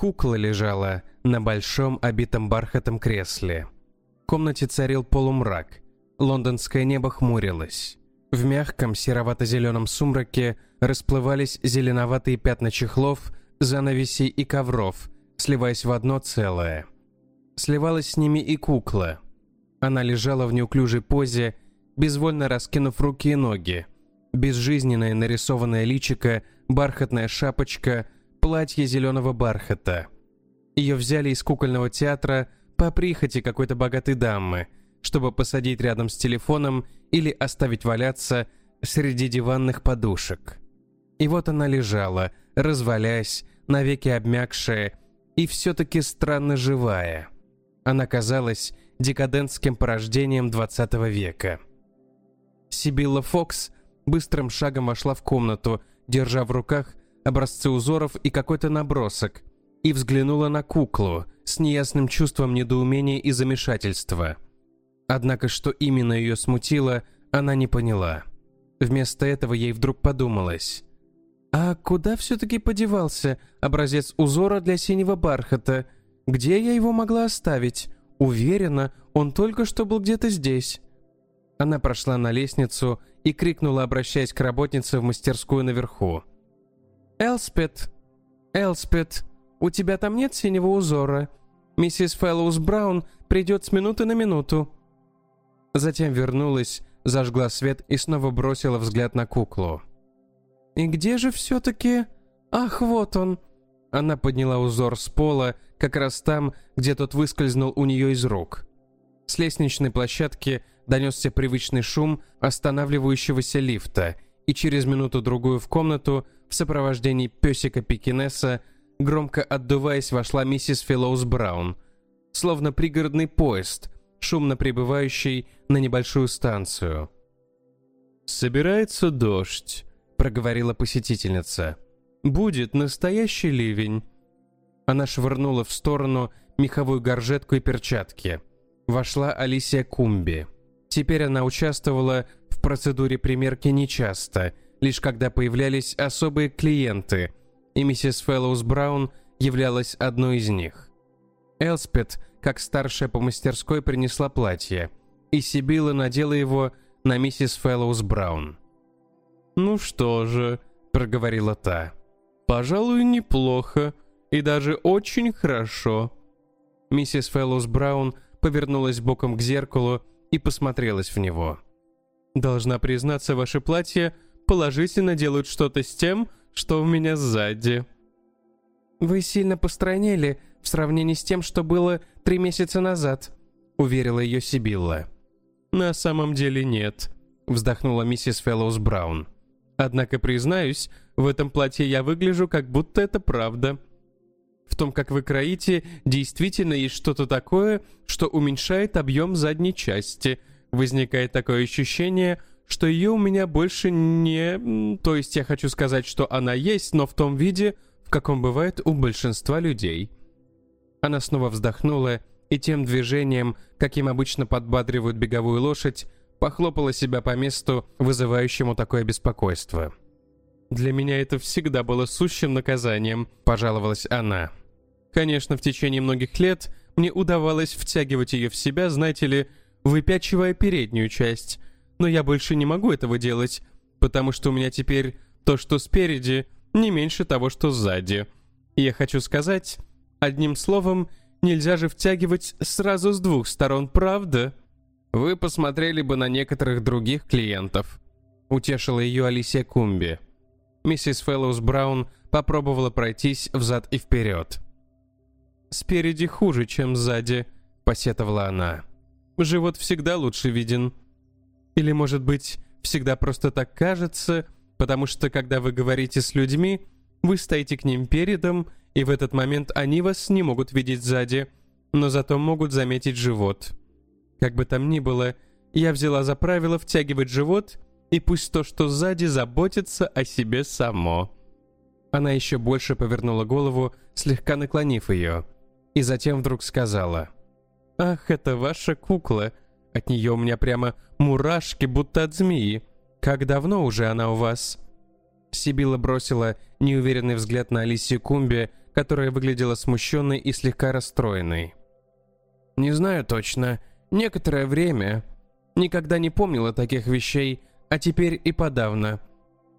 Кукла лежала на большом обитом бархатом кресле. В комнате царил полумрак. Лондонское небо хмурилось. В мягком серовато-зеленом сумраке расплывались зеленоватые пятна чехлов, занавесей и ковров, сливаясь в одно целое. Сливалась с ними и кукла. Она лежала в неуклюжей позе, безвольно раскинув руки и ноги. Безжизненное нарисованное личико, бархатная шапочка, платье зеленого бархата. Ее взяли из кукольного театра по прихоти какой-то богатой дамы, чтобы посадить рядом с телефоном или оставить валяться среди диванных подушек. И вот она лежала, развалясь, навеки обмякшая и все-таки странно живая. Она казалась декадентским порождением 20 века. Сибилла Фокс быстрым шагом вошла в комнату, держа в руках образцы узоров и какой-то набросок, и взглянула на куклу с неясным чувством недоумения и замешательства. Однако, что именно ее смутило, она не поняла. Вместо этого ей вдруг подумалось. «А куда все-таки подевался образец узора для синего бархата? Где я его могла оставить? Уверена, он только что был где-то здесь». Она прошла на лестницу и крикнула, обращаясь к работнице в мастерскую наверху. «Элспет! Элспет! У тебя там нет синего узора? Миссис Фэллоус Браун придет с минуты на минуту». Затем вернулась, зажгла свет и снова бросила взгляд на куклу. «И где же все-таки...» «Ах, вот он!» Она подняла узор с пола, как раз там, где тот выскользнул у нее из рук. С лестничной площадки донесся привычный шум останавливающегося лифта, и через минуту-другую в комнату в сопровождении песика Пекинеса, громко отдуваясь, вошла миссис Филлоус Браун, словно пригородный поезд, шумно прибывающий на небольшую станцию. «Собирается дождь», — проговорила посетительница. «Будет настоящий ливень». Она швырнула в сторону меховую горжетку и перчатки. Вошла Алисия Кумби. Теперь она участвовала в процедуре примерки нечасто, лишь когда появлялись особые клиенты, и миссис Фэллоус Браун являлась одной из них. Элспет, как старшая по мастерской, принесла платье, и Сибила надела его на миссис Фэллоус Браун. «Ну что же», — проговорила та, — «пожалуй, неплохо, и даже очень хорошо». Миссис Фэллоус Браун повернулась боком к зеркалу и посмотрелась в него. «Должна признаться, ваше платье положительно делают что-то с тем, что у меня сзади». «Вы сильно постройнели в сравнении с тем, что было три месяца назад», — уверила ее Сибилла. «На самом деле нет», — вздохнула миссис Фэллоус Браун. «Однако, признаюсь, в этом платье я выгляжу, как будто это правда. В том, как вы кроите, действительно есть что-то такое, что уменьшает объем задней части. Возникает такое ощущение, что ее у меня больше не... То есть я хочу сказать, что она есть, но в том виде, в каком бывает у большинства людей. Она снова вздохнула и тем движением, каким обычно подбадривают беговую лошадь, похлопала себя по месту, вызывающему такое беспокойство. «Для меня это всегда было сущим наказанием», – пожаловалась она. Конечно, в течение многих лет мне удавалось втягивать ее в себя, знаете ли, выпячивая переднюю часть. Но я больше не могу этого делать, потому что у меня теперь то, что спереди, не меньше того, что сзади. И я хочу сказать, одним словом, нельзя же втягивать сразу с двух сторон, правда? Вы посмотрели бы на некоторых других клиентов. Утешила ее Алисия Кумби. Миссис Фэллоус Браун попробовала пройтись взад и вперед. «Спереди хуже, чем сзади», — посетовала она. «Живот всегда лучше виден. Или, может быть, всегда просто так кажется, потому что, когда вы говорите с людьми, вы стоите к ним передом, и в этот момент они вас не могут видеть сзади, но зато могут заметить живот. Как бы там ни было, я взяла за правило втягивать живот, и пусть то, что сзади, заботится о себе само». Она еще больше повернула голову, слегка наклонив ее — и затем вдруг сказала. «Ах, это ваша кукла. От нее у меня прямо мурашки, будто от змеи. Как давно уже она у вас?» Сибила бросила неуверенный взгляд на Алисию Кумби, которая выглядела смущенной и слегка расстроенной. «Не знаю точно. Некоторое время. Никогда не помнила таких вещей, а теперь и подавно.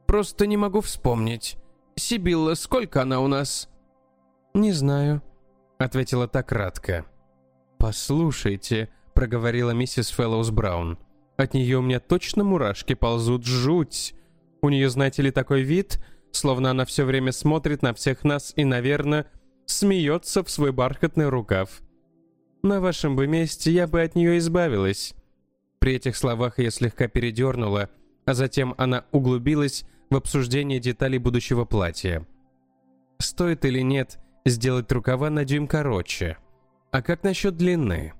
Просто не могу вспомнить. Сибилла, сколько она у нас?» «Не знаю», — ответила так кратко. «Послушайте», — проговорила миссис Фэллоус Браун. «От нее у меня точно мурашки ползут, жуть. У нее, знаете ли, такой вид, словно она все время смотрит на всех нас и, наверное, смеется в свой бархатный рукав. На вашем бы месте я бы от нее избавилась». При этих словах я слегка передернула, а затем она углубилась в обсуждение деталей будущего платья. Стоит или нет сделать рукава на дюйм короче? А как насчет длины?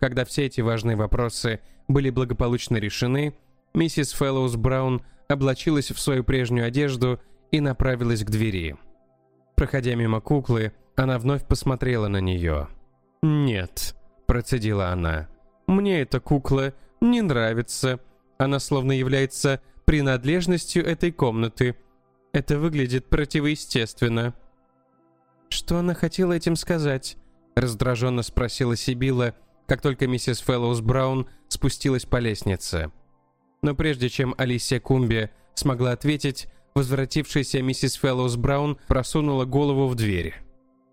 Когда все эти важные вопросы были благополучно решены, миссис Фэллоус Браун облачилась в свою прежнюю одежду и направилась к двери. Проходя мимо куклы, она вновь посмотрела на нее. «Нет», — процедила она, — «мне эта кукла не нравится. Она словно является принадлежностью этой комнаты. Это выглядит противоестественно». «Что она хотела этим сказать?» — раздраженно спросила Сибила, как только миссис Фэллоус Браун спустилась по лестнице. Но прежде чем Алисия Кумби смогла ответить, возвратившаяся миссис Фэллоус Браун просунула голову в дверь.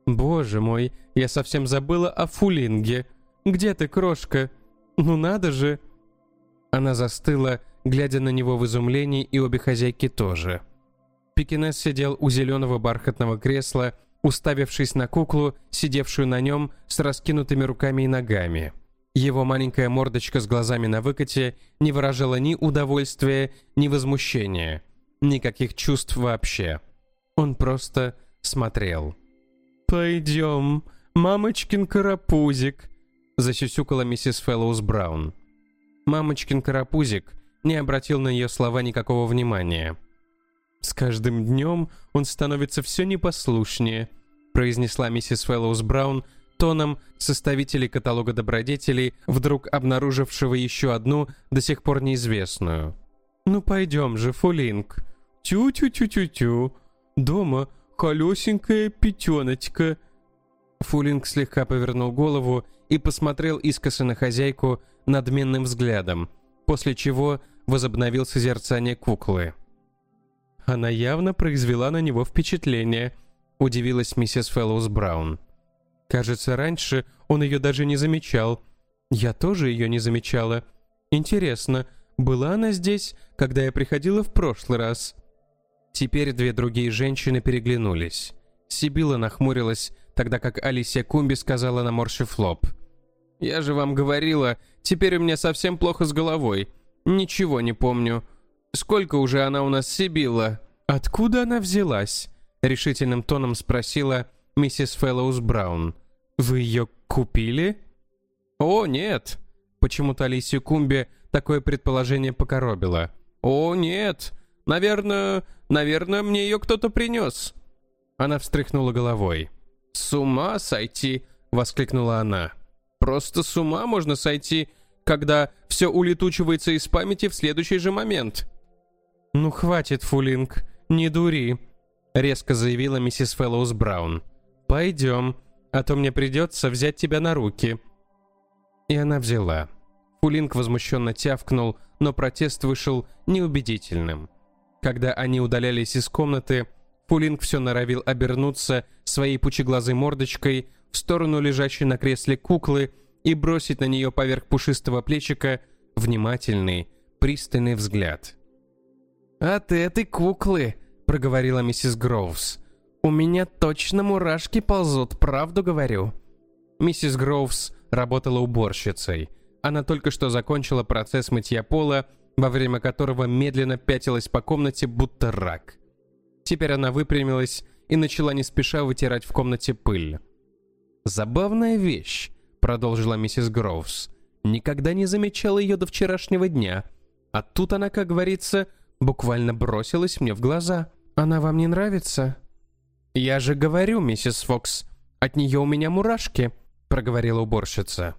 «Боже мой, я совсем забыла о Фулинге. Где ты, крошка? Ну надо же!» Она застыла, глядя на него в изумлении, и обе хозяйки тоже. Пекинес сидел у зеленого бархатного кресла, уставившись на куклу, сидевшую на нем с раскинутыми руками и ногами. Его маленькая мордочка с глазами на выкате не выражала ни удовольствия, ни возмущения. Никаких чувств вообще. Он просто смотрел. «Пойдем, мамочкин карапузик», — засюсюкала миссис Фэллоус Браун. Мамочкин карапузик не обратил на ее слова никакого внимания. «С каждым днем он становится все непослушнее», — произнесла миссис Фэллоус Браун, — тоном составителей каталога добродетелей, вдруг обнаружившего еще одну, до сих пор неизвестную. «Ну пойдем же, Фулинг. Тю-тю-тю-тю-тю. Дома колесенькая пятеночка». Фулинг слегка повернул голову и посмотрел искоса на хозяйку надменным взглядом, после чего возобновил созерцание куклы. Она явно произвела на него впечатление, удивилась миссис Фэллоус Браун. Кажется, раньше он ее даже не замечал. Я тоже ее не замечала. Интересно, была она здесь, когда я приходила в прошлый раз?» Теперь две другие женщины переглянулись. Сибила нахмурилась, тогда как Алисия Кумби сказала на наморщив лоб. «Я же вам говорила, теперь у меня совсем плохо с головой. Ничего не помню. Сколько уже она у нас Сибила?» «Откуда она взялась?» — решительным тоном спросила миссис Фэллоус Браун. «Вы ее купили?» «О, нет!» Почему-то Алисию Кумби такое предположение покоробило. «О, нет! Наверное, наверное, мне ее кто-то принес!» Она встряхнула головой. «С ума сойти!» — воскликнула она. «Просто с ума можно сойти, когда все улетучивается из памяти в следующий же момент!» «Ну хватит, Фулинг, не дури!» — резко заявила миссис Фэллоус Браун. «Пойдем, а то мне придется взять тебя на руки». И она взяла. Фулинг возмущенно тявкнул, но протест вышел неубедительным. Когда они удалялись из комнаты, Фулинг все норовил обернуться своей пучеглазой мордочкой в сторону лежащей на кресле куклы и бросить на нее поверх пушистого плечика внимательный, пристальный взгляд. «От этой куклы», — проговорила миссис Гроувс, «У меня точно мурашки ползут, правду говорю». Миссис Гроувс работала уборщицей. Она только что закончила процесс мытья пола, во время которого медленно пятилась по комнате, будто рак. Теперь она выпрямилась и начала не спеша вытирать в комнате пыль. «Забавная вещь», — продолжила миссис Гроувс. «Никогда не замечала ее до вчерашнего дня. А тут она, как говорится, буквально бросилась мне в глаза. Она вам не нравится?» «Я же говорю, миссис Фокс, от нее у меня мурашки», — проговорила уборщица.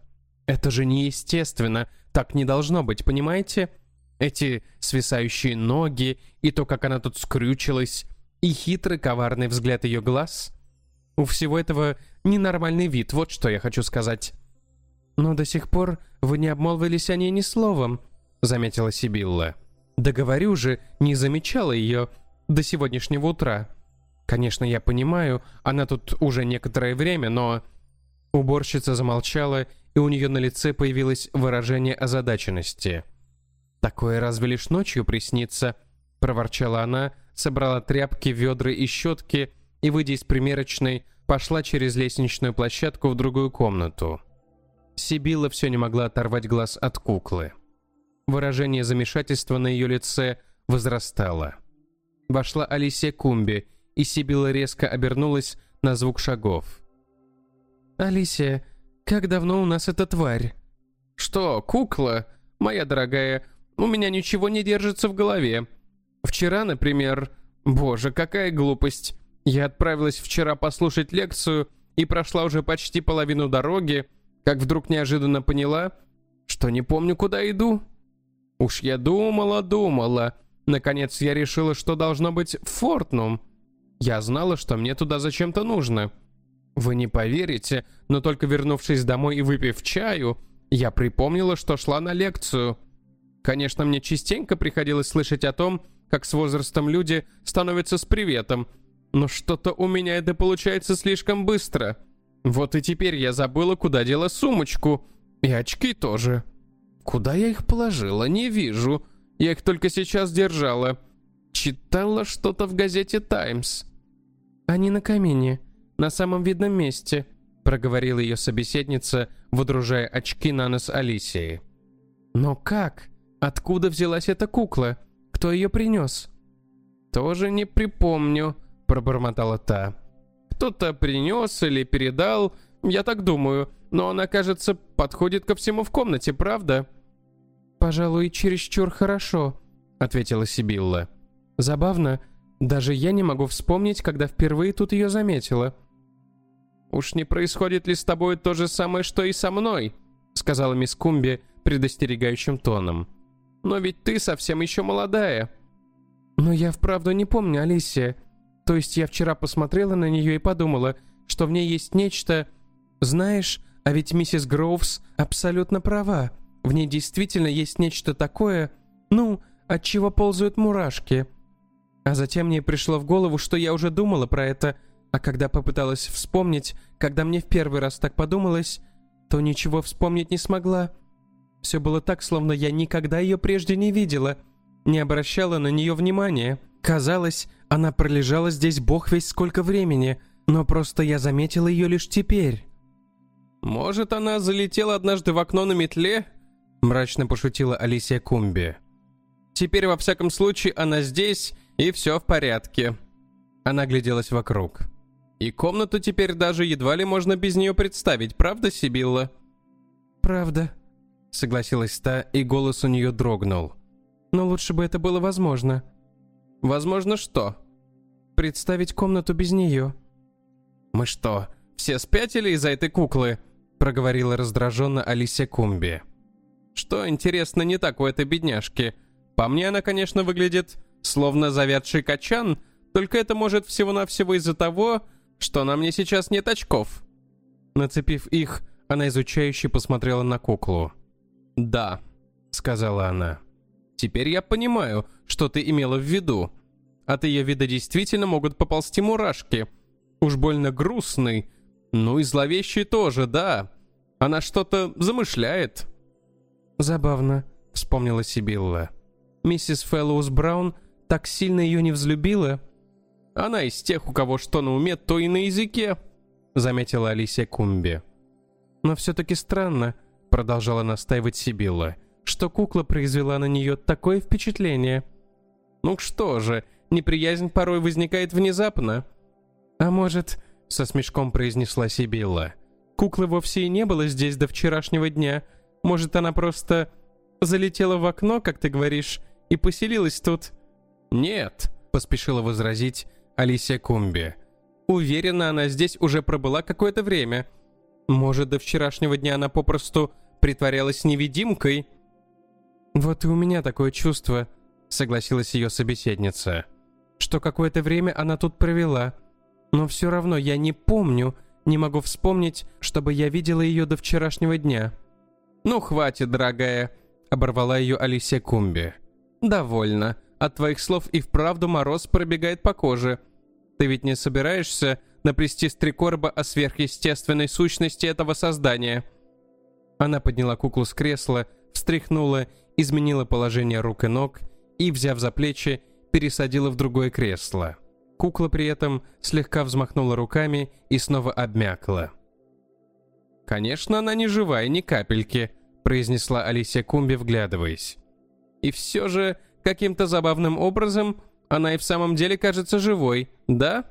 «Это же неестественно, так не должно быть, понимаете? Эти свисающие ноги, и то, как она тут скрючилась, и хитрый коварный взгляд ее глаз. У всего этого ненормальный вид, вот что я хочу сказать. Но до сих пор вы не обмолвились о ней ни словом, заметила Сибилла. Да говорю же, не замечала ее до сегодняшнего утра. Конечно, я понимаю, она тут уже некоторое время, но... Уборщица замолчала, и у нее на лице появилось выражение озадаченности. «Такое разве лишь ночью приснится?» — проворчала она, собрала тряпки, ведра и щетки и, выйдя из примерочной, пошла через лестничную площадку в другую комнату. Сибила все не могла оторвать глаз от куклы. Выражение замешательства на ее лице возрастало. Вошла Алисия Кумби, и Сибила резко обернулась на звук шагов. «Алисия, как давно у нас эта тварь?» «Что, кукла? Моя дорогая, у меня ничего не держится в голове. Вчера, например... Боже, какая глупость. Я отправилась вчера послушать лекцию и прошла уже почти половину дороги, как вдруг неожиданно поняла, что не помню, куда иду. Уж я думала, думала. Наконец я решила, что должно быть Фортнум. Я знала, что мне туда зачем-то нужно. Вы не поверите, но только вернувшись домой и выпив чаю, я припомнила, что шла на лекцию. Конечно, мне частенько приходилось слышать о том, как с возрастом люди становятся с приветом, но что-то у меня это получается слишком быстро. Вот и теперь я забыла, куда дела сумочку. И очки тоже. Куда я их положила, не вижу. Я их только сейчас держала. Читала что-то в газете «Таймс». «Они на камине, на самом видном месте», — проговорила ее собеседница, водружая очки на нос Алисии. «Но как? Откуда взялась эта кукла? Кто ее принес?» «Тоже не припомню», — пробормотала та. «Кто-то принес или передал, я так думаю, но она, кажется, подходит ко всему в комнате, правда?» «Пожалуй, чересчур хорошо», — ответила Сибилла. «Забавно, даже я не могу вспомнить, когда впервые тут ее заметила». «Уж не происходит ли с тобой то же самое, что и со мной?» сказала мисс Кумби предостерегающим тоном. «Но ведь ты совсем еще молодая». «Но я вправду не помню, Алисия. То есть я вчера посмотрела на нее и подумала, что в ней есть нечто... Знаешь, а ведь миссис Гроувс абсолютно права. В ней действительно есть нечто такое, ну, от чего ползают мурашки». А затем мне пришло в голову, что я уже думала про это, а когда попыталась вспомнить, когда мне в первый раз так подумалось, то ничего вспомнить не смогла. Все было так, словно я никогда ее прежде не видела, не обращала на нее внимания. Казалось, она пролежала здесь бог весь сколько времени, но просто я заметила ее лишь теперь. «Может, она залетела однажды в окно на метле?» — мрачно пошутила Алисия Кумби. «Теперь, во всяком случае, она здесь и все в порядке. Она гляделась вокруг. И комнату теперь даже едва ли можно без нее представить, правда, Сибилла? Правда, согласилась та, и голос у нее дрогнул. Но лучше бы это было возможно. Возможно что? Представить комнату без нее. Мы что, все спятили из-за этой куклы? Проговорила раздраженно Алисия Кумби. Что, интересно, не так у этой бедняжки? По мне она, конечно, выглядит словно завядший качан, только это может всего-навсего из-за того, что на мне сейчас нет очков. Нацепив их, она изучающе посмотрела на куклу. «Да», — сказала она. «Теперь я понимаю, что ты имела в виду. От ее вида действительно могут поползти мурашки. Уж больно грустный. Ну и зловещий тоже, да. Она что-то замышляет». «Забавно», — вспомнила Сибилла. «Миссис Фэллоус Браун так сильно ее не взлюбила?» «Она из тех, у кого что на уме, то и на языке», — заметила Алисия Кумби. «Но все-таки странно», — продолжала настаивать Сибилла, «что кукла произвела на нее такое впечатление». «Ну что же, неприязнь порой возникает внезапно». «А может», — со смешком произнесла Сибилла, «куклы вовсе и не было здесь до вчерашнего дня. Может, она просто залетела в окно, как ты говоришь, и поселилась тут?» «Нет», — поспешила возразить Алисия Кумби. «Уверена, она здесь уже пробыла какое-то время. Может, до вчерашнего дня она попросту притворялась невидимкой?» «Вот и у меня такое чувство», — согласилась ее собеседница, «что какое-то время она тут провела. Но все равно я не помню, не могу вспомнить, чтобы я видела ее до вчерашнего дня». «Ну, хватит, дорогая», — оборвала ее Алисия Кумби. «Довольно. От твоих слов и вправду мороз пробегает по коже. Ты ведь не собираешься наплести стрекорба о сверхъестественной сущности этого создания?» Она подняла куклу с кресла, встряхнула, изменила положение рук и ног и, взяв за плечи, пересадила в другое кресло. Кукла при этом слегка взмахнула руками и снова обмякла. «Конечно, она не живая, ни капельки», — произнесла Алисия Кумби, вглядываясь. «И все же, каким-то забавным образом, она и в самом деле кажется живой, да?»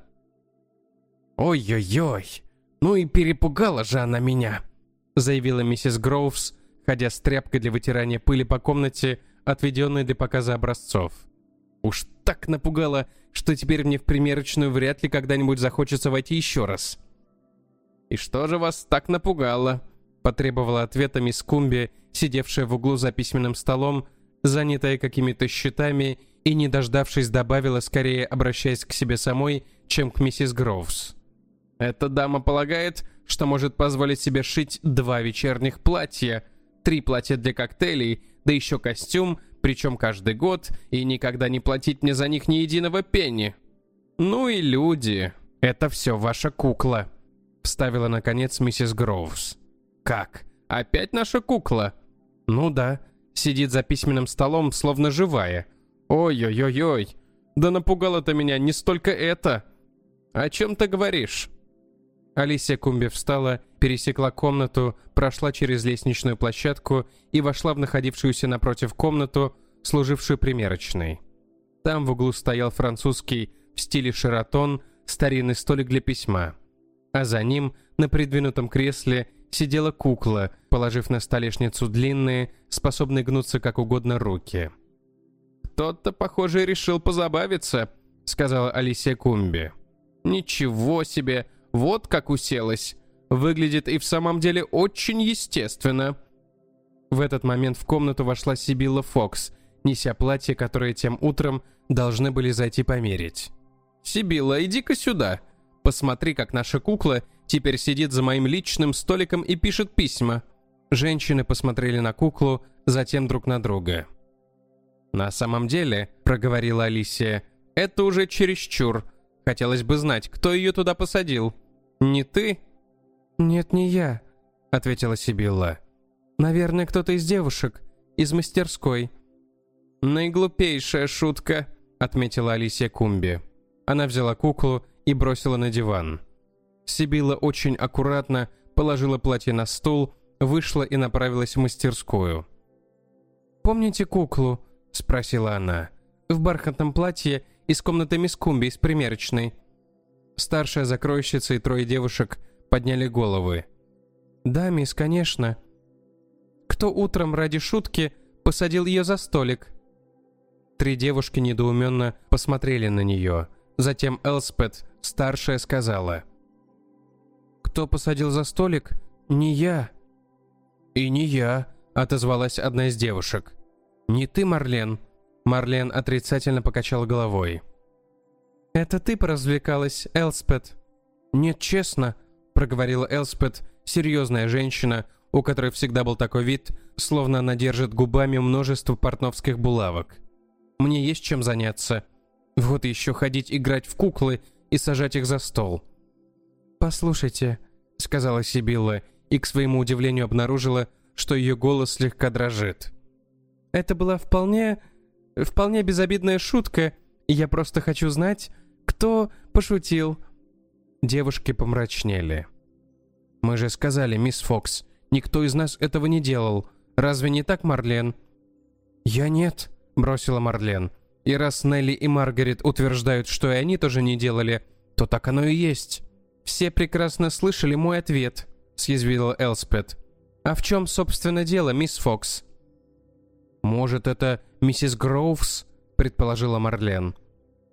«Ой-ой-ой, ну и перепугала же она меня», — заявила миссис Гроувс, ходя с тряпкой для вытирания пыли по комнате, отведенной для показа образцов. «Уж так напугала, что теперь мне в примерочную вряд ли когда-нибудь захочется войти еще раз». «И что же вас так напугало?» — потребовала ответа мисс Кумби, сидевшая в углу за письменным столом, занятая какими-то счетами и, не дождавшись, добавила, скорее обращаясь к себе самой, чем к миссис Гроувс. «Эта дама полагает, что может позволить себе шить два вечерних платья, три платья для коктейлей, да еще костюм, причем каждый год, и никогда не платить мне за них ни единого пенни. Ну и люди, это все ваша кукла», — вставила наконец миссис Гроувс. «Как? Опять наша кукла?» «Ну да, сидит за письменным столом, словно живая. Ой-ой-ой-ой, да напугало-то меня не столько это. О чем ты говоришь?» Алисия Кумби встала, пересекла комнату, прошла через лестничную площадку и вошла в находившуюся напротив комнату, служившую примерочной. Там в углу стоял французский в стиле шератон старинный столик для письма. А за ним, на придвинутом кресле, сидела кукла, положив на столешницу длинные, способные гнуться как угодно руки. «Кто-то, похоже, решил позабавиться», — сказала Алисия Кумби. «Ничего себе! Вот как уселась! Выглядит и в самом деле очень естественно!» В этот момент в комнату вошла Сибилла Фокс, неся платье, которое тем утром должны были зайти померить. «Сибилла, иди-ка сюда. Посмотри, как наша кукла теперь сидит за моим личным столиком и пишет письма». Женщины посмотрели на куклу, затем друг на друга. «На самом деле», — проговорила Алисия, — «это уже чересчур. Хотелось бы знать, кто ее туда посадил. Не ты?» «Нет, не я», — ответила Сибилла. «Наверное, кто-то из девушек, из мастерской». «Наиглупейшая шутка», — отметила Алисия Кумби. Она взяла куклу и бросила на диван. Сибила очень аккуратно положила платье на стул, вышла и направилась в мастерскую. «Помните куклу?» — спросила она. «В бархатном платье из комнаты мисс Кумби из примерочной». Старшая закройщица и трое девушек подняли головы. «Да, мисс, конечно». «Кто утром ради шутки посадил ее за столик?» Три девушки недоуменно посмотрели на нее. Затем Элспет, старшая, сказала. «Кто посадил за столик? Не я». «И не я», — отозвалась одна из девушек. «Не ты, Марлен?» Марлен отрицательно покачал головой. «Это ты поразвлекалась, Элспет?» «Нет, честно», — проговорила Элспет, серьезная женщина, у которой всегда был такой вид, словно она держит губами множество портновских булавок. Мне есть чем заняться. Вот еще ходить играть в куклы и сажать их за стол. «Послушайте», — сказала Сибилла, и к своему удивлению обнаружила, что ее голос слегка дрожит. «Это была вполне... вполне безобидная шутка, и я просто хочу знать, кто пошутил». Девушки помрачнели. «Мы же сказали, мисс Фокс, никто из нас этого не делал. Разве не так, Марлен?» «Я нет», бросила Марлен. И раз Нелли и Маргарет утверждают, что и они тоже не делали, то так оно и есть. Все прекрасно слышали мой ответ, съязвила Элспет. А в чем, собственно, дело, мисс Фокс? Может, это миссис Гроувс, предположила Марлен.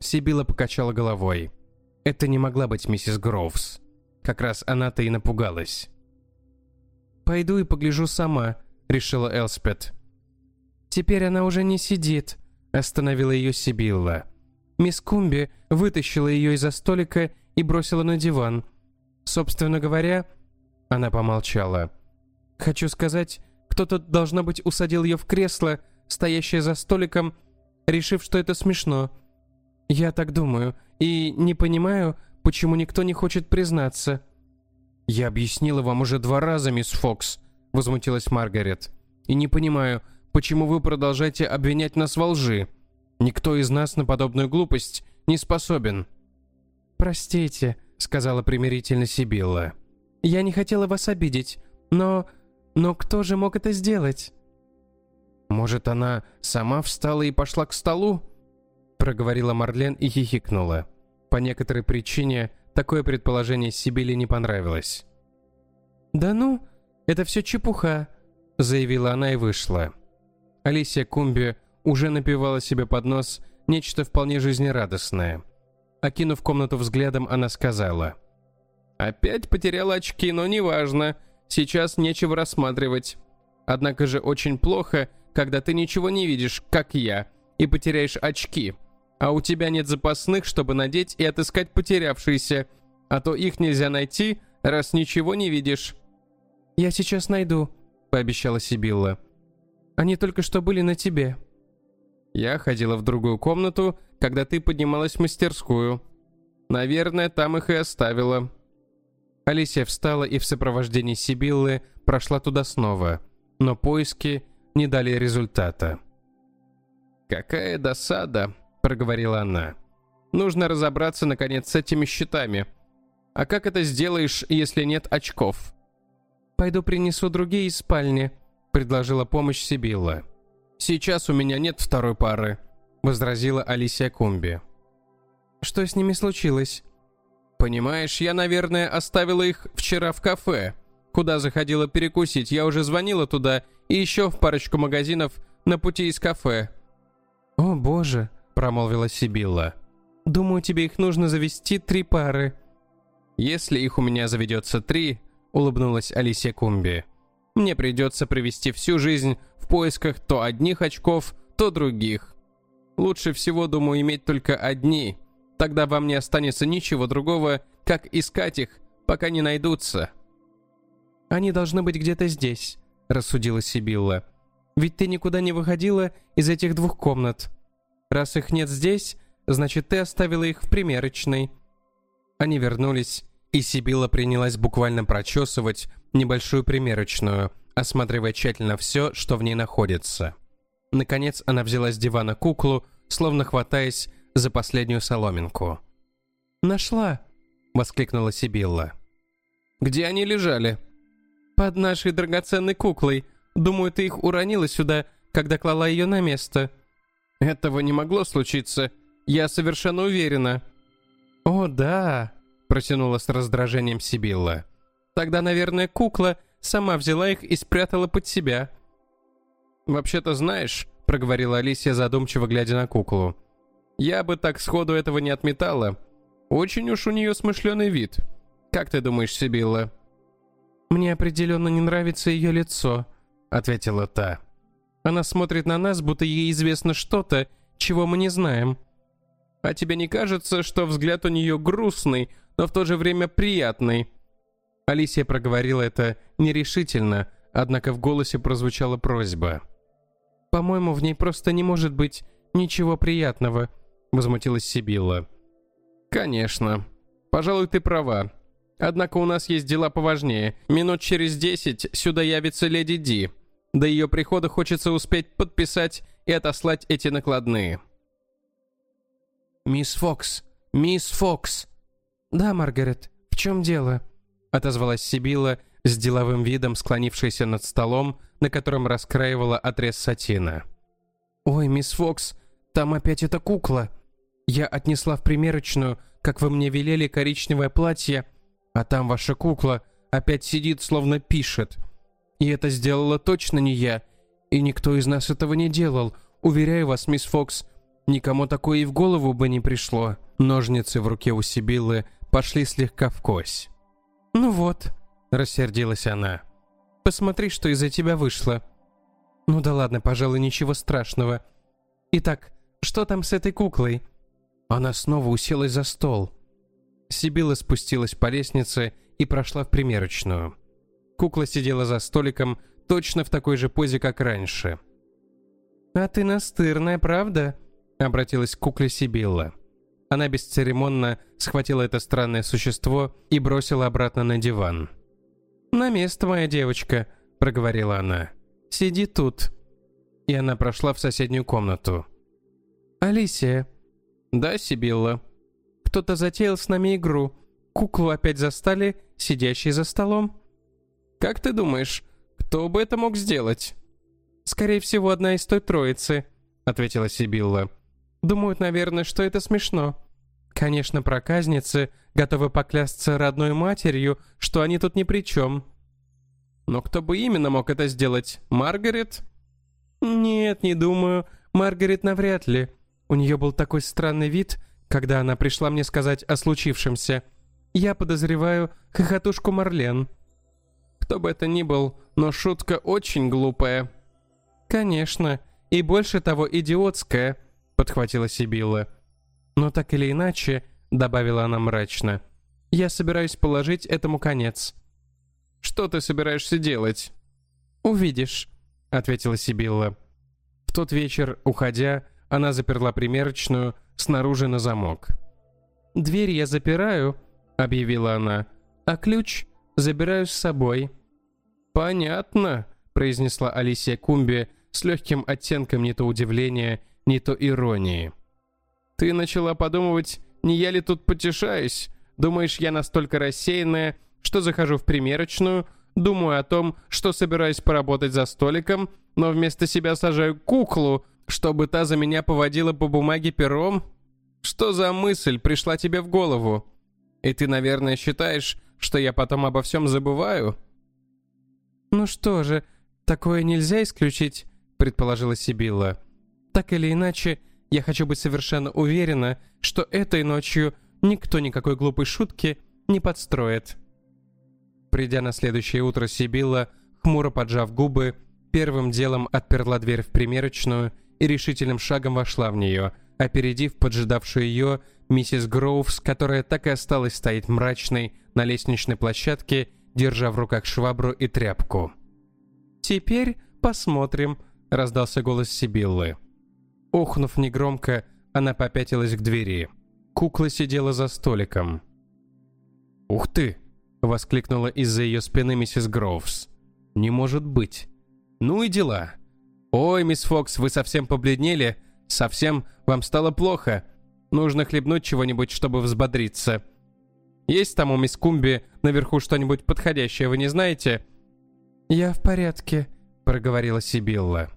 Сибила покачала головой. Это не могла быть миссис Гроувс. Как раз она-то и напугалась. «Пойду и погляжу сама», — решила Элспет. «Теперь она уже не сидит», — остановила ее Сибилла. Мисс Кумби вытащила ее из-за столика и бросила на диван. Собственно говоря, она помолчала. Хочу сказать, кто-то, должно быть, усадил ее в кресло, стоящее за столиком, решив, что это смешно. Я так думаю, и не понимаю, почему никто не хочет признаться. «Я объяснила вам уже два раза, мисс Фокс», — возмутилась Маргарет. «И не понимаю, почему вы продолжаете обвинять нас во лжи. Никто из нас на подобную глупость не способен». «Простите», — сказала примирительно Сибилла. «Я не хотела вас обидеть, но... но кто же мог это сделать?» «Может, она сама встала и пошла к столу?» Проговорила Марлен и хихикнула. По некоторой причине такое предположение Сибили не понравилось. «Да ну, это все чепуха», — заявила она и вышла. Алисия Кумби уже напевала себе под нос нечто вполне жизнерадостное. Окинув комнату взглядом, она сказала. «Опять потеряла очки, но неважно. Сейчас нечего рассматривать. Однако же очень плохо, когда ты ничего не видишь, как я, и потеряешь очки а у тебя нет запасных, чтобы надеть и отыскать потерявшиеся, а то их нельзя найти, раз ничего не видишь». «Я сейчас найду», — пообещала Сибилла. «Они только что были на тебе». «Я ходила в другую комнату, когда ты поднималась в мастерскую. Наверное, там их и оставила». Алисия встала и в сопровождении Сибиллы прошла туда снова, но поиски не дали результата. «Какая досада!» проговорила она. «Нужно разобраться, наконец, с этими счетами. А как это сделаешь, если нет очков?» «Пойду принесу другие из спальни», — предложила помощь Сибилла. «Сейчас у меня нет второй пары», — возразила Алисия Кумби. «Что с ними случилось?» «Понимаешь, я, наверное, оставила их вчера в кафе. Куда заходила перекусить, я уже звонила туда и еще в парочку магазинов на пути из кафе». «О, боже», — промолвила Сибилла. «Думаю, тебе их нужно завести три пары». «Если их у меня заведется три», — улыбнулась Алисия Кумби, «мне придется провести всю жизнь в поисках то одних очков, то других. Лучше всего, думаю, иметь только одни. Тогда вам не останется ничего другого, как искать их, пока не найдутся». «Они должны быть где-то здесь», — рассудила Сибилла. «Ведь ты никуда не выходила из этих двух комнат». Раз их нет здесь, значит, ты оставила их в примерочной». Они вернулись, и Сибила принялась буквально прочесывать небольшую примерочную, осматривая тщательно все, что в ней находится. Наконец она взяла с дивана куклу, словно хватаясь за последнюю соломинку. «Нашла!» — воскликнула Сибилла. «Где они лежали?» «Под нашей драгоценной куклой. Думаю, ты их уронила сюда, когда клала ее на место». Этого не могло случиться. Я совершенно уверена. О, да, протянула с раздражением Сибилла. Тогда, наверное, кукла сама взяла их и спрятала под себя. Вообще-то знаешь, проговорила Алисия задумчиво глядя на куклу. Я бы так сходу этого не отметала. Очень уж у нее смышленый вид. Как ты думаешь, Сибилла? Мне определенно не нравится ее лицо, ответила та. Она смотрит на нас, будто ей известно что-то, чего мы не знаем. А тебе не кажется, что взгляд у нее грустный, но в то же время приятный?» Алисия проговорила это нерешительно, однако в голосе прозвучала просьба. «По-моему, в ней просто не может быть ничего приятного», — возмутилась Сибилла. «Конечно. Пожалуй, ты права. Однако у нас есть дела поважнее. Минут через десять сюда явится леди Ди. До ее прихода хочется успеть подписать и отослать эти накладные. «Мисс Фокс! Мисс Фокс!» «Да, Маргарет, в чем дело?» Отозвалась Сибила с деловым видом, склонившаяся над столом, на котором раскраивала отрез сатина. «Ой, мисс Фокс, там опять эта кукла. Я отнесла в примерочную, как вы мне велели, коричневое платье, а там ваша кукла опять сидит, словно пишет. И это сделала точно не я. И никто из нас этого не делал. Уверяю вас, мисс Фокс, никому такое и в голову бы не пришло. Ножницы в руке у Сибиллы пошли слегка в кость. «Ну вот», — рассердилась она. «Посмотри, что из-за тебя вышло». «Ну да ладно, пожалуй, ничего страшного. Итак, что там с этой куклой?» Она снова уселась за стол. Сибила спустилась по лестнице и прошла в примерочную. Кукла сидела за столиком, точно в такой же позе, как раньше. «А ты настырная, правда?» — обратилась к кукле Сибилла. Она бесцеремонно схватила это странное существо и бросила обратно на диван. «На место, моя девочка», — проговорила она. «Сиди тут». И она прошла в соседнюю комнату. «Алисия». «Да, Сибилла». «Кто-то затеял с нами игру. Куклу опять застали, сидящей за столом». «Как ты думаешь, кто бы это мог сделать?» «Скорее всего, одна из той троицы», — ответила Сибилла. «Думают, наверное, что это смешно. Конечно, проказницы готовы поклясться родной матерью, что они тут ни при чем». «Но кто бы именно мог это сделать? Маргарет?» «Нет, не думаю. Маргарет навряд ли. У нее был такой странный вид, когда она пришла мне сказать о случившемся. Я подозреваю хохотушку Марлен». «Кто бы это ни был, но шутка очень глупая», «Конечно, и больше того идиотская», — подхватила Сибилла. «Но так или иначе», — добавила она мрачно, — «я собираюсь положить этому конец». «Что ты собираешься делать?» «Увидишь», — ответила Сибилла. В тот вечер, уходя, она заперла примерочную снаружи на замок. «Дверь я запираю», — объявила она, — «а ключ забираю с собой». «Понятно», произнесла Алисия Кумби с легким оттенком не то удивления, не то иронии. «Ты начала подумывать, не я ли тут потешаюсь? Думаешь, я настолько рассеянная, что захожу в примерочную, думаю о том, что собираюсь поработать за столиком, но вместо себя сажаю куклу, чтобы та за меня поводила по бумаге пером? Что за мысль пришла тебе в голову? И ты, наверное, считаешь, что я потом обо всем забываю?» «Ну что же, «Такое нельзя исключить», — предположила Сибилла. «Так или иначе, я хочу быть совершенно уверена, что этой ночью никто никакой глупой шутки не подстроит». Придя на следующее утро, Сибилла, хмуро поджав губы, первым делом отперла дверь в примерочную и решительным шагом вошла в нее, опередив поджидавшую ее миссис Гроувс, которая так и осталась стоять мрачной на лестничной площадке, держа в руках швабру и тряпку. «Теперь посмотрим», — раздался голос Сибиллы. Охнув негромко, она попятилась к двери. Кукла сидела за столиком. «Ух ты!» — воскликнула из-за ее спины миссис Гроувс. «Не может быть! Ну и дела! Ой, мисс Фокс, вы совсем побледнели? Совсем вам стало плохо? Нужно хлебнуть чего-нибудь, чтобы взбодриться. Есть там у мисс Кумби наверху что-нибудь подходящее, вы не знаете?» «Я в порядке», — проговорила Сибилла.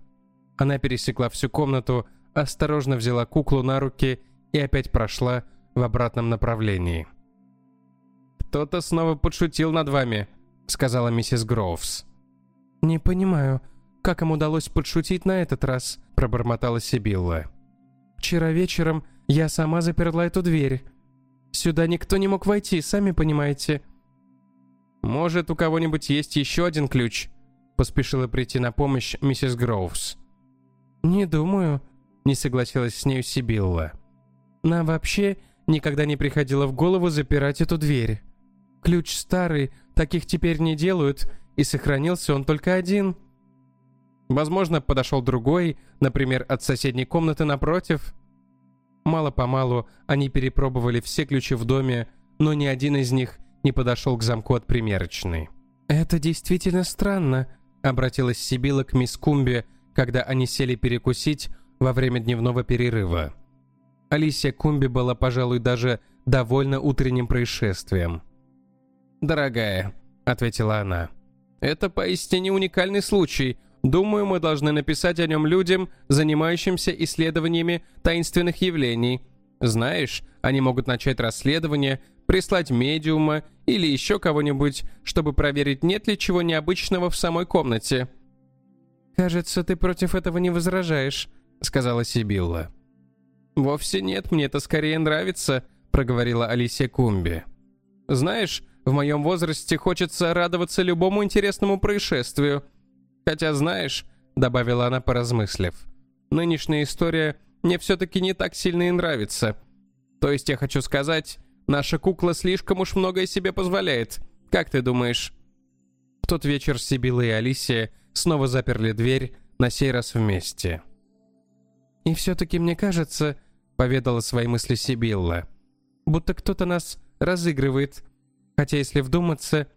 Она пересекла всю комнату, осторожно взяла куклу на руки и опять прошла в обратном направлении. «Кто-то снова подшутил над вами», — сказала миссис Гроувс. «Не понимаю, как им удалось подшутить на этот раз», — пробормотала Сибилла. «Вчера вечером я сама заперла эту дверь. Сюда никто не мог войти, сами понимаете». «Может, у кого-нибудь есть еще один ключ?» Поспешила прийти на помощь миссис Гроувс. «Не думаю», — не согласилась с нею Сибилла. «Нам вообще никогда не приходило в голову запирать эту дверь. Ключ старый, таких теперь не делают, и сохранился он только один». Возможно, подошел другой, например, от соседней комнаты напротив. Мало-помалу они перепробовали все ключи в доме, но ни один из них не подошел к замку от примерочной. «Это действительно странно», — обратилась Сибила к мисс Кумби, когда они сели перекусить во время дневного перерыва. Алисия Кумби была, пожалуй, даже довольна утренним происшествием. «Дорогая», — ответила она, — «это поистине уникальный случай. Думаю, мы должны написать о нем людям, занимающимся исследованиями таинственных явлений. Знаешь, они могут начать расследование, прислать медиума или еще кого-нибудь, чтобы проверить, нет ли чего необычного в самой комнате». «Кажется, ты против этого не возражаешь», — сказала Сибилла. «Вовсе нет, мне это скорее нравится», — проговорила Алисия Кумби. «Знаешь, в моем возрасте хочется радоваться любому интересному происшествию. Хотя, знаешь», — добавила она, поразмыслив, «нынешняя история мне все-таки не так сильно и нравится. То есть я хочу сказать, Наша кукла слишком уж многое себе позволяет. Как ты думаешь?» В тот вечер Сибила и Алисия снова заперли дверь, на сей раз вместе. «И все-таки мне кажется», — поведала свои мысли Сибилла, «будто кто-то нас разыгрывает. Хотя, если вдуматься,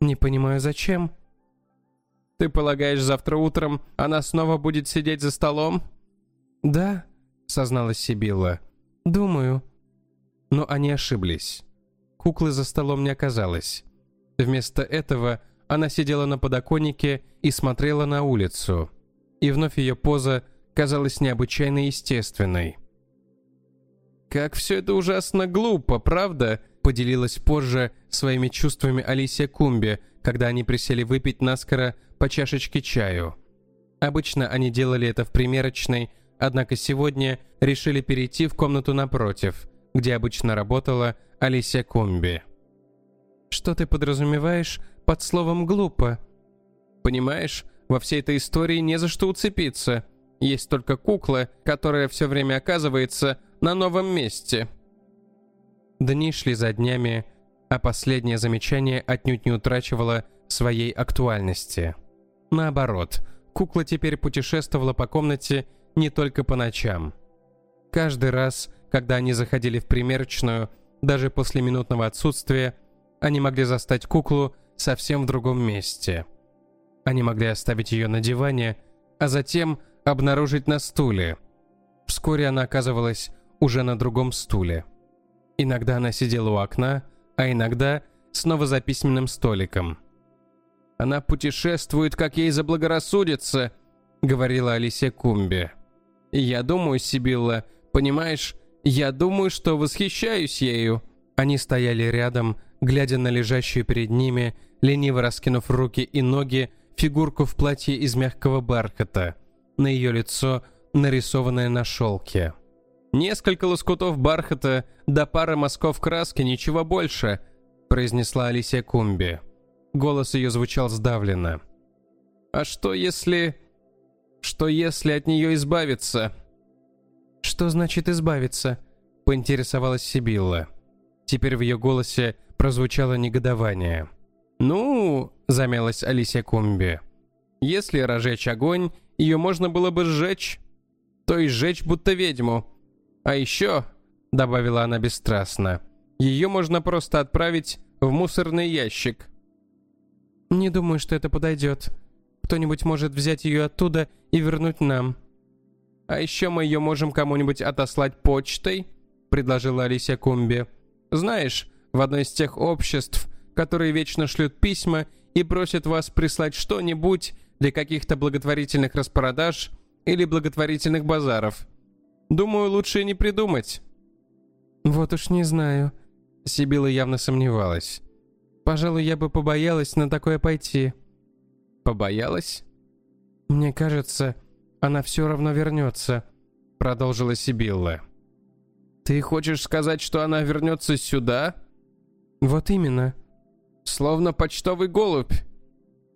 не понимаю, зачем». «Ты полагаешь, завтра утром она снова будет сидеть за столом?» «Да», — созналась Сибилла. «Думаю». Но они ошиблись. Куклы за столом не оказалось. Вместо этого она сидела на подоконнике и смотрела на улицу. И вновь ее поза казалась необычайно естественной. «Как все это ужасно глупо, правда?» поделилась позже своими чувствами Алисия Кумби, когда они присели выпить наскоро по чашечке чаю. Обычно они делали это в примерочной, однако сегодня решили перейти в комнату напротив, где обычно работала Алисия Кумби. «Что ты подразумеваешь под словом «глупо»?» «Понимаешь, во всей этой истории не за что уцепиться. Есть только кукла, которая все время оказывается на новом месте». Дни шли за днями, а последнее замечание отнюдь не утрачивало своей актуальности. Наоборот, кукла теперь путешествовала по комнате не только по ночам. Каждый раз, когда они заходили в примерочную, даже после минутного отсутствия, они могли застать куклу совсем в другом месте. Они могли оставить ее на диване, а затем обнаружить на стуле. Вскоре она оказывалась уже на другом стуле. Иногда она сидела у окна, а иногда снова за письменным столиком. «Она путешествует, как ей заблагорассудится», — говорила Алисия Кумби. «Я думаю, Сибилла, понимаешь, я думаю, что восхищаюсь ею». Они стояли рядом, глядя на лежащую перед ними, лениво раскинув руки и ноги, фигурку в платье из мягкого бархата, на ее лицо, нарисованное на шелке. «Несколько лоскутов бархата до пары мазков краски, ничего больше», произнесла Алисия Кумби. Голос ее звучал сдавленно. «А что если... что если от нее избавиться?» «Что значит избавиться?» поинтересовалась Сибилла. Теперь в ее голосе прозвучало негодование. «Ну...» — замялась Алисия Кумби. «Если разжечь огонь, ее можно было бы сжечь. То есть сжечь будто ведьму. А еще, — добавила она бесстрастно, — ее можно просто отправить в мусорный ящик». «Не думаю, что это подойдет. Кто-нибудь может взять ее оттуда и вернуть нам». «А еще мы ее можем кому-нибудь отослать почтой», — предложила Алисия Кумби. «Знаешь, в одно из тех обществ, которые вечно шлют письма и просят вас прислать что-нибудь для каких-то благотворительных распродаж или благотворительных базаров. Думаю, лучше не придумать». «Вот уж не знаю». Сибила явно сомневалась. «Пожалуй, я бы побоялась на такое пойти». «Побоялась?» «Мне кажется, она все равно вернется», — продолжила Сибилла. «Ты хочешь сказать, что она вернется сюда?» «Вот именно». Словно почтовый голубь.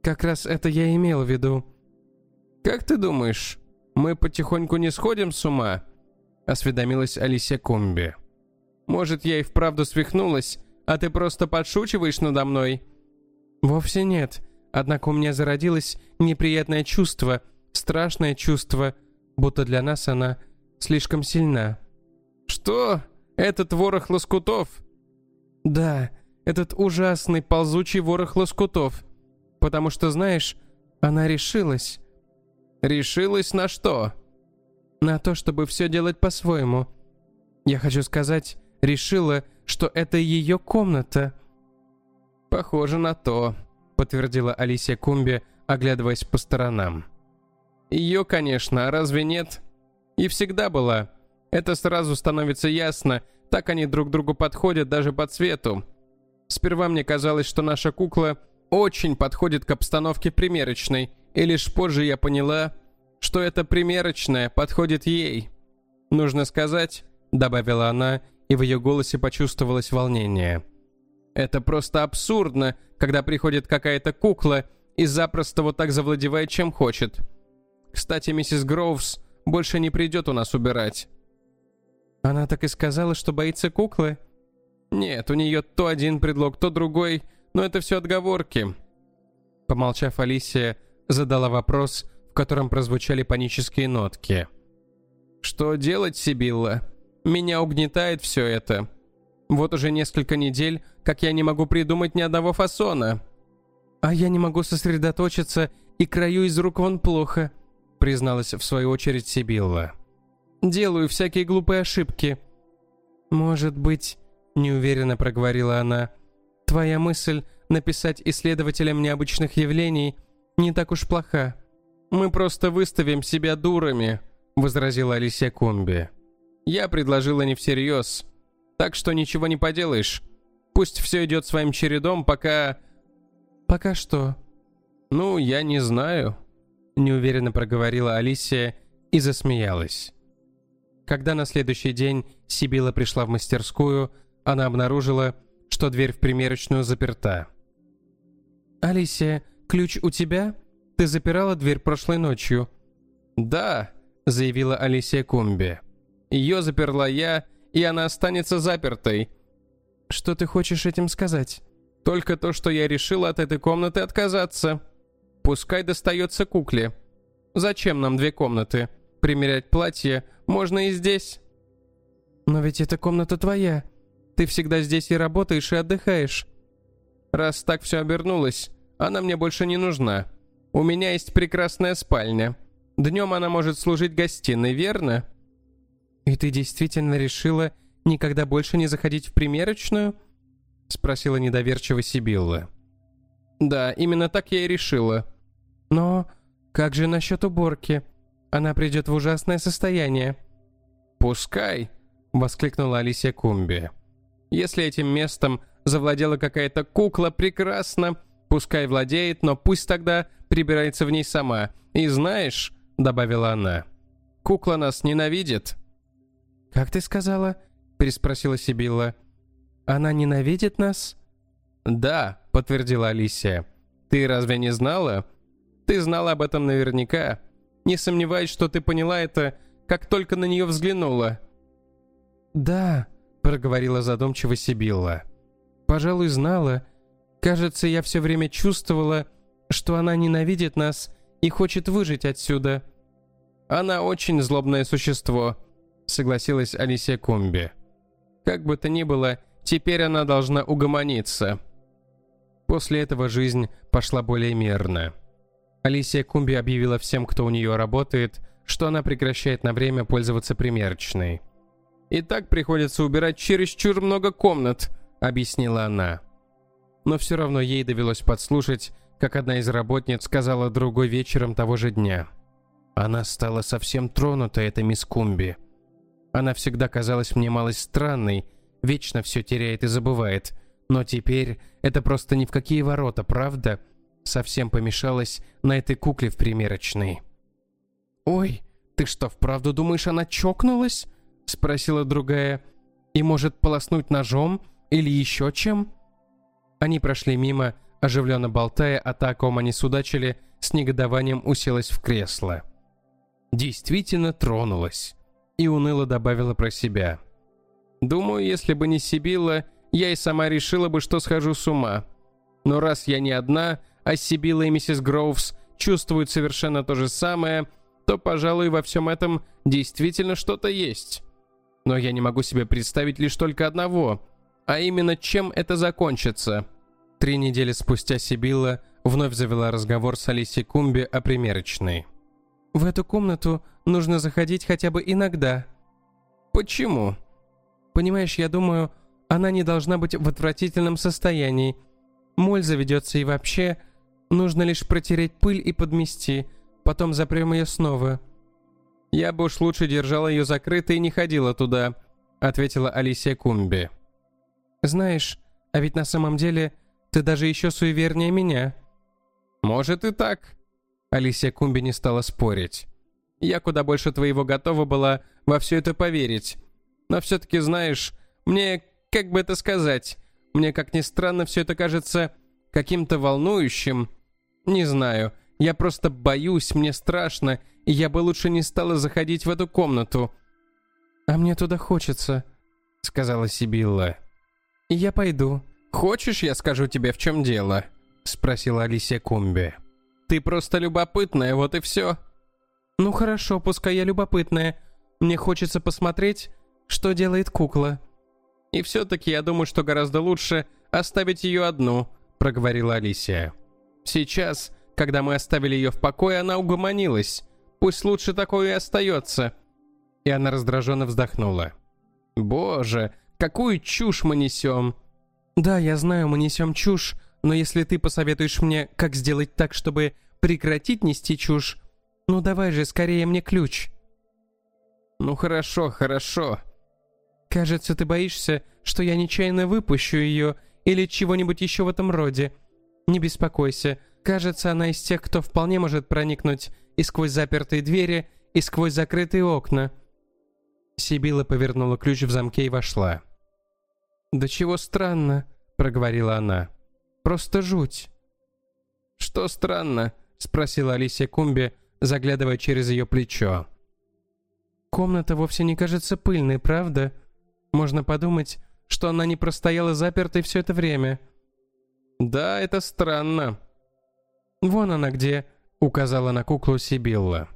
Как раз это я имел в виду. Как ты думаешь, мы потихоньку не сходим с ума? Осведомилась Алисия Комби. Может, я и вправду свихнулась, а ты просто подшучиваешь надо мной? Вовсе нет. Однако у меня зародилось неприятное чувство, страшное чувство, будто для нас она слишком сильна. Что? Этот ворох лоскутов? Да, этот ужасный ползучий ворох лоскутов. Потому что, знаешь, она решилась. Решилась на что? На то, чтобы все делать по-своему. Я хочу сказать, решила, что это ее комната. Похоже на то, подтвердила Алисия Кумби, оглядываясь по сторонам. Ее, конечно, а разве нет? И всегда была. Это сразу становится ясно, так они друг другу подходят даже по цвету. Сперва мне казалось, что наша кукла очень подходит к обстановке примерочной, и лишь позже я поняла, что эта примерочная подходит ей. Нужно сказать, добавила она, и в ее голосе почувствовалось волнение. Это просто абсурдно, когда приходит какая-то кукла и запросто вот так завладевает чем хочет. Кстати, миссис Гроувс больше не придет у нас убирать. Она так и сказала, что боится куклы? Нет, у нее то один предлог, то другой, но это все отговорки. Помолчав, Алисия задала вопрос, в котором прозвучали панические нотки. «Что делать, Сибилла? Меня угнетает все это. Вот уже несколько недель, как я не могу придумать ни одного фасона». «А я не могу сосредоточиться и краю из рук вон плохо», призналась в свою очередь Сибилла. «Делаю всякие глупые ошибки». «Может быть, неуверенно проговорила она. Твоя мысль написать исследователям необычных явлений не так уж плоха. Мы просто выставим себя дурами, возразила Алисия Кумби. Я предложила не всерьез, так что ничего не поделаешь. Пусть все идет своим чередом, пока... Пока что? Ну, я не знаю, неуверенно проговорила Алисия и засмеялась. Когда на следующий день Сибила пришла в мастерскую, она обнаружила, что дверь в примерочную заперта. «Алисия, ключ у тебя? Ты запирала дверь прошлой ночью?» «Да», — заявила Алисия Кумби. «Ее заперла я, и она останется запертой». «Что ты хочешь этим сказать?» «Только то, что я решила от этой комнаты отказаться. Пускай достается кукле. Зачем нам две комнаты? Примерять платье можно и здесь». «Но ведь эта комната твоя. Ты всегда здесь и работаешь, и отдыхаешь. Раз так все обернулось, она мне больше не нужна. У меня есть прекрасная спальня. Днем она может служить гостиной, верно? И ты действительно решила никогда больше не заходить в примерочную? Спросила недоверчиво Сибилла. Да, именно так я и решила. Но как же насчет уборки? Она придет в ужасное состояние. Пускай, воскликнула Алисия Кумби. Если этим местом завладела какая-то кукла, прекрасно. Пускай владеет, но пусть тогда прибирается в ней сама. И знаешь, — добавила она, — кукла нас ненавидит. «Как ты сказала?» — переспросила Сибилла. «Она ненавидит нас?» «Да», — подтвердила Алисия. «Ты разве не знала?» «Ты знала об этом наверняка. Не сомневаюсь, что ты поняла это, как только на нее взглянула». «Да», — проговорила задумчиво Сибилла. «Пожалуй, знала. Кажется, я все время чувствовала, что она ненавидит нас и хочет выжить отсюда». «Она очень злобное существо», — согласилась Алисия Кумби. «Как бы то ни было, теперь она должна угомониться». После этого жизнь пошла более мерно. Алисия Кумби объявила всем, кто у нее работает, что она прекращает на время пользоваться примерочной. И так приходится убирать чересчур много комнат», — объяснила она. Но все равно ей довелось подслушать, как одна из работниц сказала другой вечером того же дня. Она стала совсем тронута этой мисс Кумби. Она всегда казалась мне малость странной, вечно все теряет и забывает. Но теперь это просто ни в какие ворота, правда? Совсем помешалась на этой кукле в примерочной. «Ой, ты что, вправду думаешь, она чокнулась?» Спросила другая. «И может полоснуть ножом или еще чем?» Они прошли мимо, оживленно болтая, та, о ком они судачили, с негодованием уселась в кресло. Действительно тронулась. И уныло добавила про себя. «Думаю, если бы не Сибила, я и сама решила бы, что схожу с ума. Но раз я не одна, а Сибила и миссис Гроувс чувствуют совершенно то же самое, то, пожалуй, во всем этом действительно что-то есть. Но я не могу себе представить лишь только одного, а именно чем это закончится. Три недели спустя Сибилла вновь завела разговор с Алисией Кумби о примерочной. «В эту комнату нужно заходить хотя бы иногда». «Почему?» «Понимаешь, я думаю, она не должна быть в отвратительном состоянии. Моль заведется и вообще, нужно лишь протереть пыль и подмести, потом запрем ее снова». «Я бы уж лучше держала ее закрытой и не ходила туда», — ответила Алисия Кумби. «Знаешь, а ведь на самом деле ты даже еще суевернее меня». «Может и так». Алисия Кумби не стала спорить. «Я куда больше твоего готова была во все это поверить. Но все-таки, знаешь, мне, как бы это сказать, мне, как ни странно, все это кажется каким-то волнующим. Не знаю, я просто боюсь, мне страшно, я бы лучше не стала заходить в эту комнату». «А мне туда хочется», — сказала Сибилла. «Я пойду. Хочешь, я скажу тебе, в чем дело?» — спросила Алисия Кумби. «Ты просто любопытная, вот и все». «Ну хорошо, пускай я любопытная. Мне хочется посмотреть, что делает кукла». «И все-таки я думаю, что гораздо лучше оставить ее одну», — проговорила Алисия. «Сейчас, когда мы оставили ее в покое, она угомонилась. Пусть лучше такое и остается». И она раздраженно вздохнула. «Боже, какую чушь мы несем!» «Да, я знаю, мы несем чушь, но если ты посоветуешь мне, как сделать так, чтобы прекратить нести чушь, ну давай же скорее мне ключ». «Ну хорошо, хорошо». «Кажется, ты боишься, что я нечаянно выпущу ее или чего-нибудь еще в этом роде. Не беспокойся, кажется, она из тех, кто вполне может проникнуть и сквозь запертые двери, и сквозь закрытые окна». Сибила повернула ключ в замке и вошла. «Да чего странно», — проговорила она. «Просто жуть». «Что странно?» — спросила Алисия Кумби, заглядывая через ее плечо. «Комната вовсе не кажется пыльной, правда? Можно подумать, что она не простояла запертой все это время». «Да, это странно». «Вон она где», — указала на куклу Сибилла.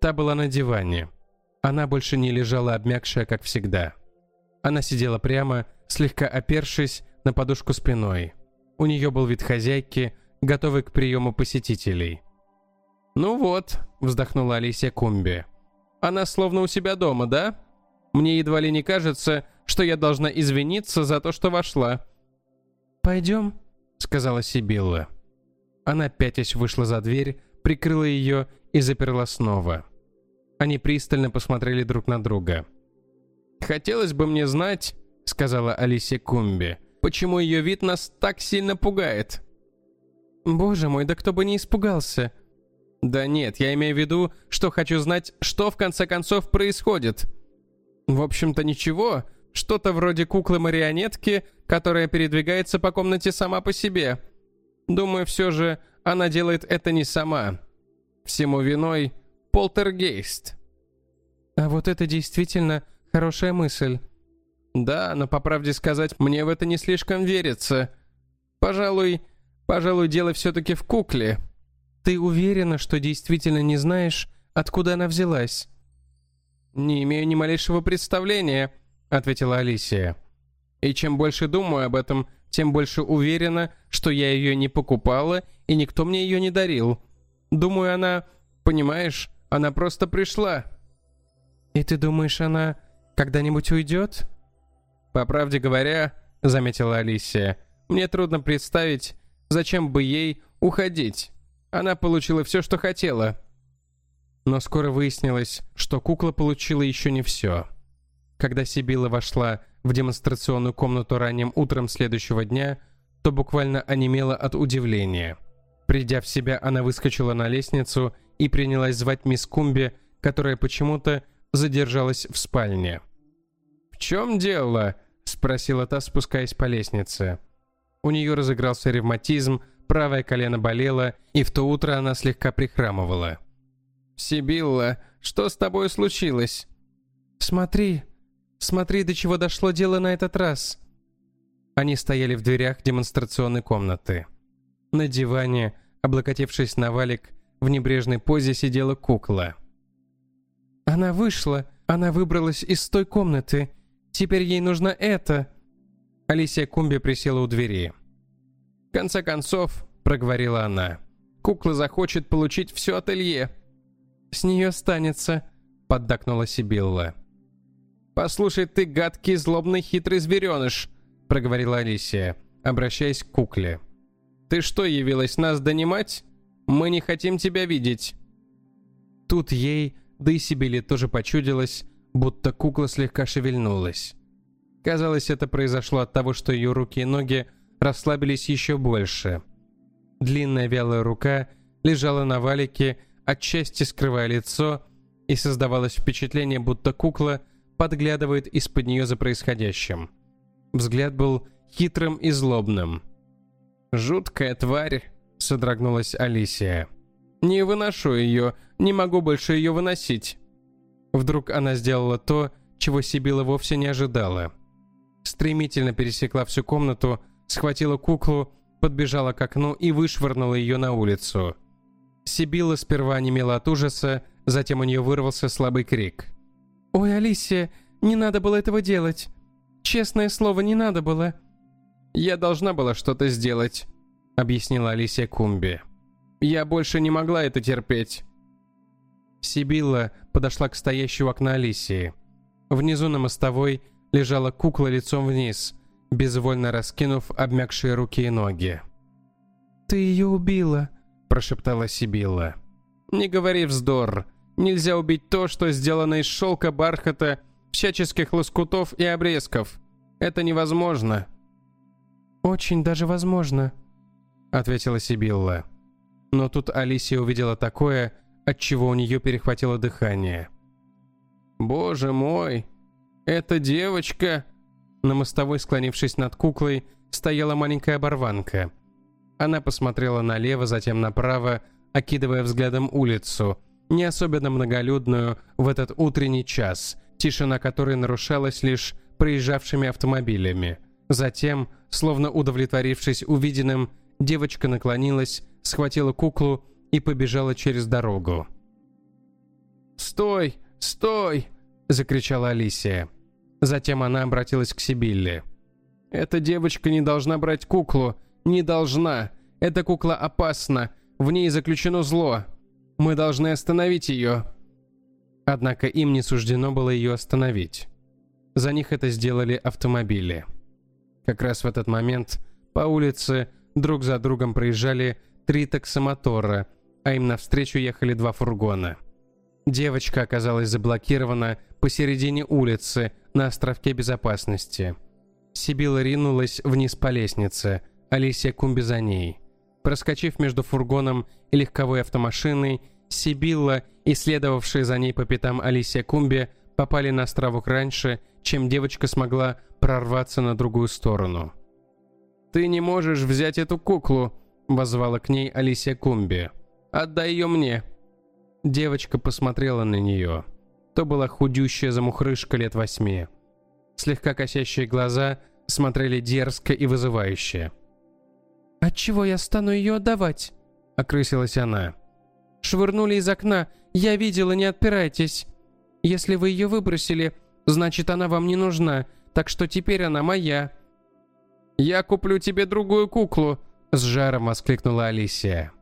Та была на диване. Она больше не лежала обмякшая, как всегда. Она сидела прямо, слегка опершись на подушку спиной. У нее был вид хозяйки, готовой к приему посетителей. «Ну вот», — вздохнула Алисия Кумби. «Она словно у себя дома, да? Мне едва ли не кажется, что я должна извиниться за то, что вошла». «Пойдем», — сказала Сибилла. Она пятясь вышла за дверь, прикрыла ее и заперла снова. Они пристально посмотрели друг на друга. «Хотелось бы мне знать», — сказала Алисия Кумби, «почему ее вид нас так сильно пугает». «Боже мой, да кто бы не испугался!» «Да нет, я имею в виду, что хочу знать, что в конце концов происходит». «В общем-то ничего, что-то вроде куклы-марионетки, которая передвигается по комнате сама по себе. Думаю, все же она делает это не сама. Всему виной полтергейст. А вот это действительно хорошая мысль. Да, но по правде сказать, мне в это не слишком верится. Пожалуй, пожалуй, дело все-таки в кукле. Ты уверена, что действительно не знаешь, откуда она взялась? Не имею ни малейшего представления, ответила Алисия. И чем больше думаю об этом, тем больше уверена, что я ее не покупала и никто мне ее не дарил. Думаю, она, понимаешь, она просто пришла». «И ты думаешь, она когда-нибудь уйдет?» «По правде говоря», — заметила Алисия, «мне трудно представить, зачем бы ей уходить. Она получила все, что хотела». Но скоро выяснилось, что кукла получила еще не все. Когда Сибила вошла в демонстрационную комнату ранним утром следующего дня, то буквально онемела от удивления. Придя в себя, она выскочила на лестницу и принялась звать мисс Кумби, которая почему-то задержалась в спальне. «В чем дело?» — спросила та, спускаясь по лестнице. У нее разыгрался ревматизм, правое колено болело, и в то утро она слегка прихрамывала. «Сибилла, что с тобой случилось?» «Смотри, смотри, до чего дошло дело на этот раз». Они стояли в дверях демонстрационной комнаты. На диване, облокотившись на валик, в небрежной позе сидела кукла. «Она вышла, она выбралась из той комнаты. Теперь ей нужно это». Алисия Кумби присела у двери. «В конце концов», — проговорила она, — «кукла захочет получить все ателье». «С нее останется», — поддакнула Сибилла. «Послушай ты, гадкий, злобный, хитрый звереныш», — проговорила Алисия, обращаясь к кукле. «Ты что, явилась нас донимать?» Мы не хотим тебя видеть». Тут ей, да и Сибили тоже почудилось, будто кукла слегка шевельнулась. Казалось, это произошло от того, что ее руки и ноги расслабились еще больше. Длинная вялая рука лежала на валике, отчасти скрывая лицо, и создавалось впечатление, будто кукла подглядывает из-под нее за происходящим. Взгляд был хитрым и злобным. «Жуткая тварь», содрогнулась Алисия. «Не выношу ее, не могу больше ее выносить». Вдруг она сделала то, чего Сибила вовсе не ожидала. Стремительно пересекла всю комнату, схватила куклу, подбежала к окну и вышвырнула ее на улицу. Сибилла сперва немела от ужаса, затем у нее вырвался слабый крик. «Ой, Алисия, не надо было этого делать. Честное слово, не надо было». «Я должна была что-то сделать», — объяснила Алисия Кумби. «Я больше не могла это терпеть». Сибилла подошла к стоящей у окна Алисии. Внизу на мостовой лежала кукла лицом вниз, безвольно раскинув обмякшие руки и ноги. «Ты ее убила», — прошептала Сибилла. «Не говори вздор. Нельзя убить то, что сделано из шелка, бархата, всяческих лоскутов и обрезков. Это невозможно». «Очень даже возможно», — ответила Сибилла. Но тут Алисия увидела такое, от чего у нее перехватило дыхание. «Боже мой! Это девочка!» На мостовой, склонившись над куклой, стояла маленькая оборванка. Она посмотрела налево, затем направо, окидывая взглядом улицу, не особенно многолюдную в этот утренний час, тишина которой нарушалась лишь проезжавшими автомобилями. Затем, словно удовлетворившись увиденным, девочка наклонилась, схватила куклу и побежала через дорогу. «Стой! Стой!» — закричала Алисия. Затем она обратилась к Сибилле. «Эта девочка не должна брать куклу. Не должна. Эта кукла опасна. В ней заключено зло. Мы должны остановить ее». Однако им не суждено было ее остановить. За них это сделали автомобили. Как раз в этот момент по улице друг за другом проезжали три таксомотора, а им навстречу ехали два фургона. Девочка оказалась заблокирована посередине улицы на островке безопасности. Сибила ринулась вниз по лестнице, Алисия Кумби за ней. Проскочив между фургоном и легковой автомашиной, Сибилла и следовавшие за ней по пятам Алисия Кумби попали на островок раньше, чем девочка смогла прорваться на другую сторону. «Ты не можешь взять эту куклу!» — возвала к ней Алисия Кумби. «Отдай ее мне!» Девочка посмотрела на нее. То была худющая замухрышка лет восьми. Слегка косящие глаза смотрели дерзко и вызывающе. «Отчего я стану ее отдавать?» — окрысилась она. «Швырнули из окна. Я видела, не отпирайтесь. Если вы ее выбросили, значит, она вам не нужна, так что теперь она моя». «Я куплю тебе другую куклу», — с жаром воскликнула Алисия.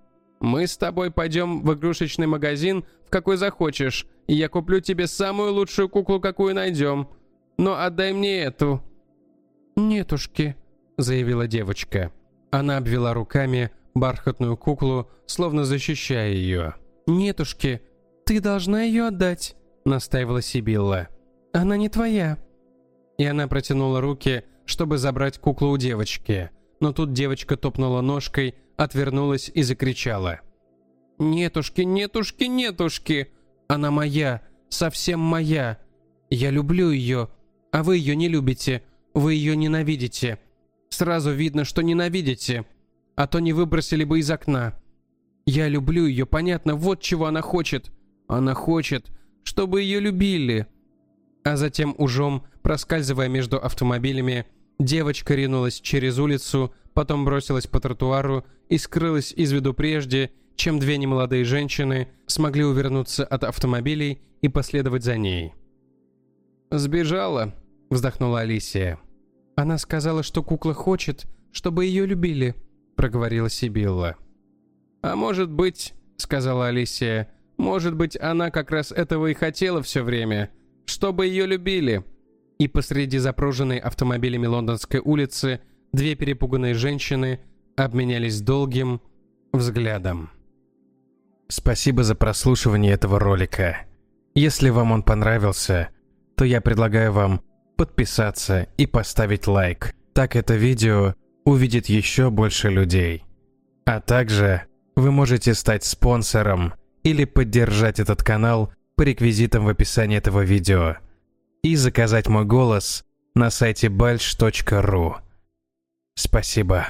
«Мы с тобой пойдем в игрушечный магазин, в какой захочешь, и я куплю тебе самую лучшую куклу, какую найдем. Но отдай мне эту». «Нетушки», — заявила девочка. Она обвела руками бархатную куклу, словно защищая ее. «Нетушки, ты должна ее отдать», — настаивала Сибилла. «Она не твоя». И она протянула руки, чтобы забрать куклу у девочки. Но тут девочка топнула ножкой, отвернулась и закричала. «Нетушки, нетушки, нетушки! Она моя, совсем моя! Я люблю ее, а вы ее не любите, вы ее ненавидите. Сразу видно, что ненавидите. А то не выбросили бы из окна. Я люблю ее, понятно, вот чего она хочет. Она хочет, чтобы ее любили. А затем ужом, проскальзывая между автомобилями, девочка ринулась через улицу, потом бросилась по тротуару и скрылась из виду прежде, чем две немолодые женщины смогли увернуться от автомобилей и последовать за ней. «Сбежала», — вздохнула Алисия. «Она сказала, что кукла хочет, чтобы ее любили», — проговорила Сибилла. «А может быть», — сказала Алисия, — «может быть, она как раз этого и хотела все время, чтобы ее любили». И посреди запруженной автомобилями лондонской улицы две перепуганные женщины обменялись долгим взглядом. Спасибо за прослушивание этого ролика. Если вам он понравился, то я предлагаю вам подписаться и поставить лайк. Так это видео увидит еще больше людей. А также вы можете стать спонсором или поддержать этот канал по реквизитам в описании этого видео и заказать мой голос на сайте balch.ru. Спасибо.